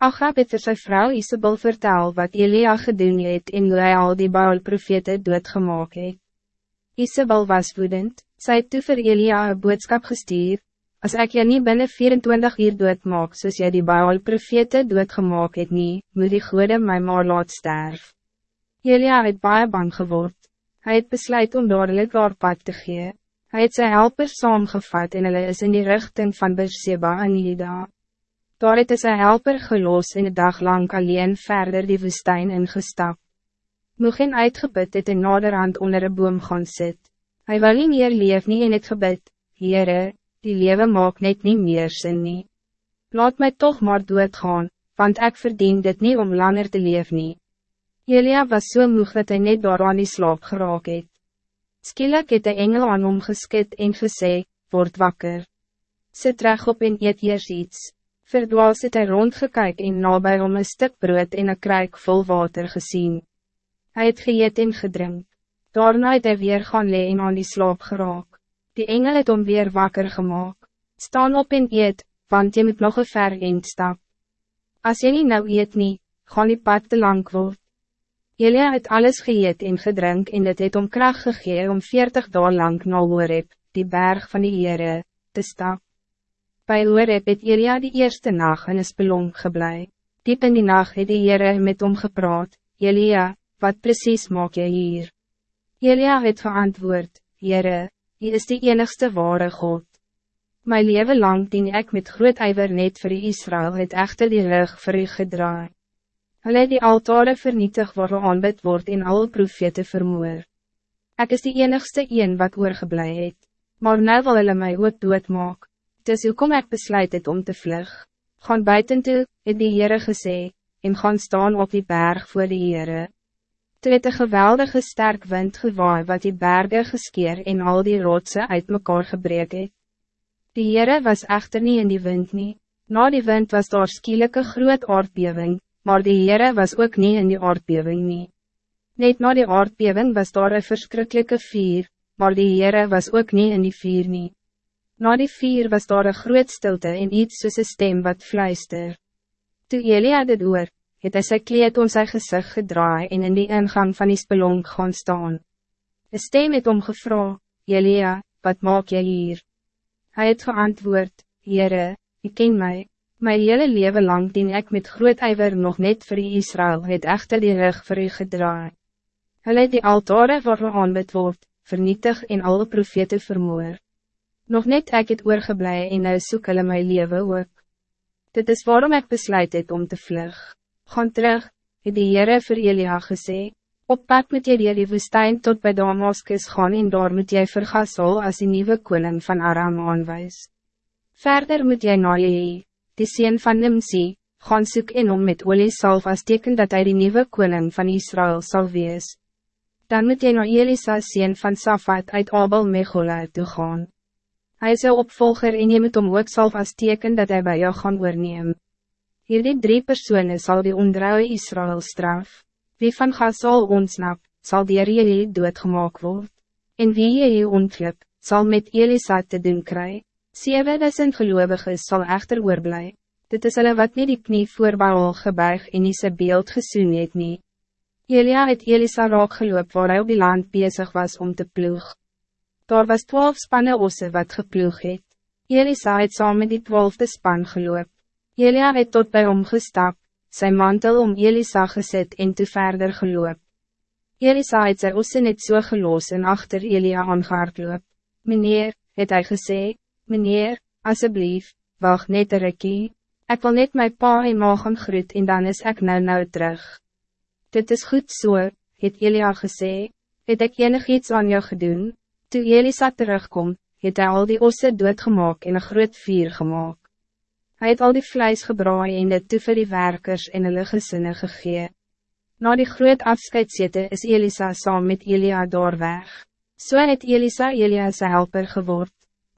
Achab het vir sy vrou Isabel vertel wat Elia gedoen het en hoe hy al die Baal profete doodgemaak het. Isabel was woedend, sy het toe vir Elia een boodskap gestuur, As ik je niet binnen 24 uur doodmaak soos jy die Baal profete doodgemaak het nie, moet die goede my maar laat sterf. Elia het baie bang geword. Hij het besluit om dadelijk haar pad te gee. Hij het sy helpers saamgevat en hulle is in die richting van Beersheba en Juda. Daar het sy helper gelos en een dag lang alleen verder die woestijn ingestap. Moe geen uitgebid het en naderhand onder een boom gaan sit. Hij wil nie meer leef nie in het gebid, Heere, die leven maak net niet meer sin nie. Laat mij toch maar doodgaan, want ik verdien dit niet om langer te leven nie. Elia was zo so moeg dat hij net daar aan die slaap geraak het. Skielik het de engel aan hom geskit en gesê, word wakker. Sit reg op en eet eers iets. Verdwaas het hy rondgekyk en nabij om een stuk brood en een kruik vol water gezien. Hij het geëet en gedrink. Daarna het hy weer gaan lee en aan die slaap geraak. Die engel het om weer wakker gemaakt. Staan op en eet, want je moet nog een ver eind stap. As jy nie nou eet nie, gaan die pad te lang word. Elia het alles geëet en gedrink en het het om kracht gegee om 40 dagen lang na Horeb, die berg van die Heere, te stap. Bij Horeb het Elia die eerste nacht in een spelong geblei. Diep in die nacht het die Heere met hom gepraat, Elia, wat precies maak je hier? Elia het geantwoord, Heere, Hij is de enigste ware God. Mijn leven lang dien ik met groot ijver net voor Israël het echter die rug voor u gedraai. Hulle die altare vernietig waar aanbid word en al profete vermoor. Ik is de enigste een wat oorgeblij het, maar nou wil hulle my ook doodmaak. Dus hoe kom ik besluit het om te vlug? Gaan buiten toe, het die Heere gesê, en gaan staan op die berg voor die Heere. Toe het een geweldige sterk wind gewaai wat die bergen geskeer en al die rotsen uit mekaar gebreek het. Die Heere was echter niet in die wind nie. Na die wind was daar skielike groot aardbeving, maar die Heere was ook niet in die aardbeving nie. Net na die aardbeving was daar een verschrikkelijke vier, maar die Heere was ook niet in die vier nie. Na die vier was daar een groot stilte en iets soos een stem wat fluister. Toe Elia dit oor, het hy sy kleed om sy gezicht gedraai en in die ingang van die spelonk gaan staan. Een stem het om gevra, Jelia, wat maak jy hier? Hij het geantwoord, Heere, ik ken mij. Mijn hele leven lang dien ik met groot ijver nog net voor Israël het echter die rug voor u gedraai. Hulle het die altare waar we aanbid word, vernietig en alle profete vermoor. Nog net ek het oorgeblij en nou soek hulle my leven ook. Dit is waarom ik besluit het om te vlug gaan terug, het die Heere vir Elia gesê, op pad moet jy dier die woestijn tot bij Damaskus gaan en daar moet jy vir Gasol as die nieuwe koning van Aram aanwijs. Verder moet jy na jy, die sien van Nimsi, gaan soek en om met olie salf as teken dat hij die nieuwe koning van Israël zal wees. Dan moet jy na Elisa sien van Safat uit Abel Mechola toe gaan. Hij is een opvolger en je moet om ook salf as teken dat hij bij jou gaan oorneem. Hierdie drie personen zal die ontrouwe Israël straf. Wie van Gasol ontsnap, zal die jullie doodgemaak word. En wie je ontglip, zal met Elisa te doen kry. Zeven duizend gelovigen zal echter oorblij. Dit is hulle wat niet die knie voor Baal gebuig en nie sy beeld gesoen het nie. Elia het Elisa raak geloop waar hy op die land bezig was om te ploeg. Daar was twaalf spanne osse wat geploeg het. Elisa het saam met die twaalfde span geloop. Elia het tot bij hom gestap, sy mantel om Elisa gezet en te verder geloop. Elisa het sy osse net so gelos en achter Elia aangehaard loop. Meneer, het hy gesê, meneer, alsjeblieft, wacht net een rikkie, ek wil net my pa en ma gaan groet en dan is ik nou nou terug. Dit is goed so, het Elia gesê, het ek enig iets aan jou gedoen, toe Elisa terugkom, het hy al die osse doodgemaak en een groot vier gemaakt. Hij het al die vlees gebraai en dit toe vir die werkers en hulle gesinne gegee. Na die groot afscheidszete is Elisa saam met Elia daar weg. So het Elisa Elia sy helper geword.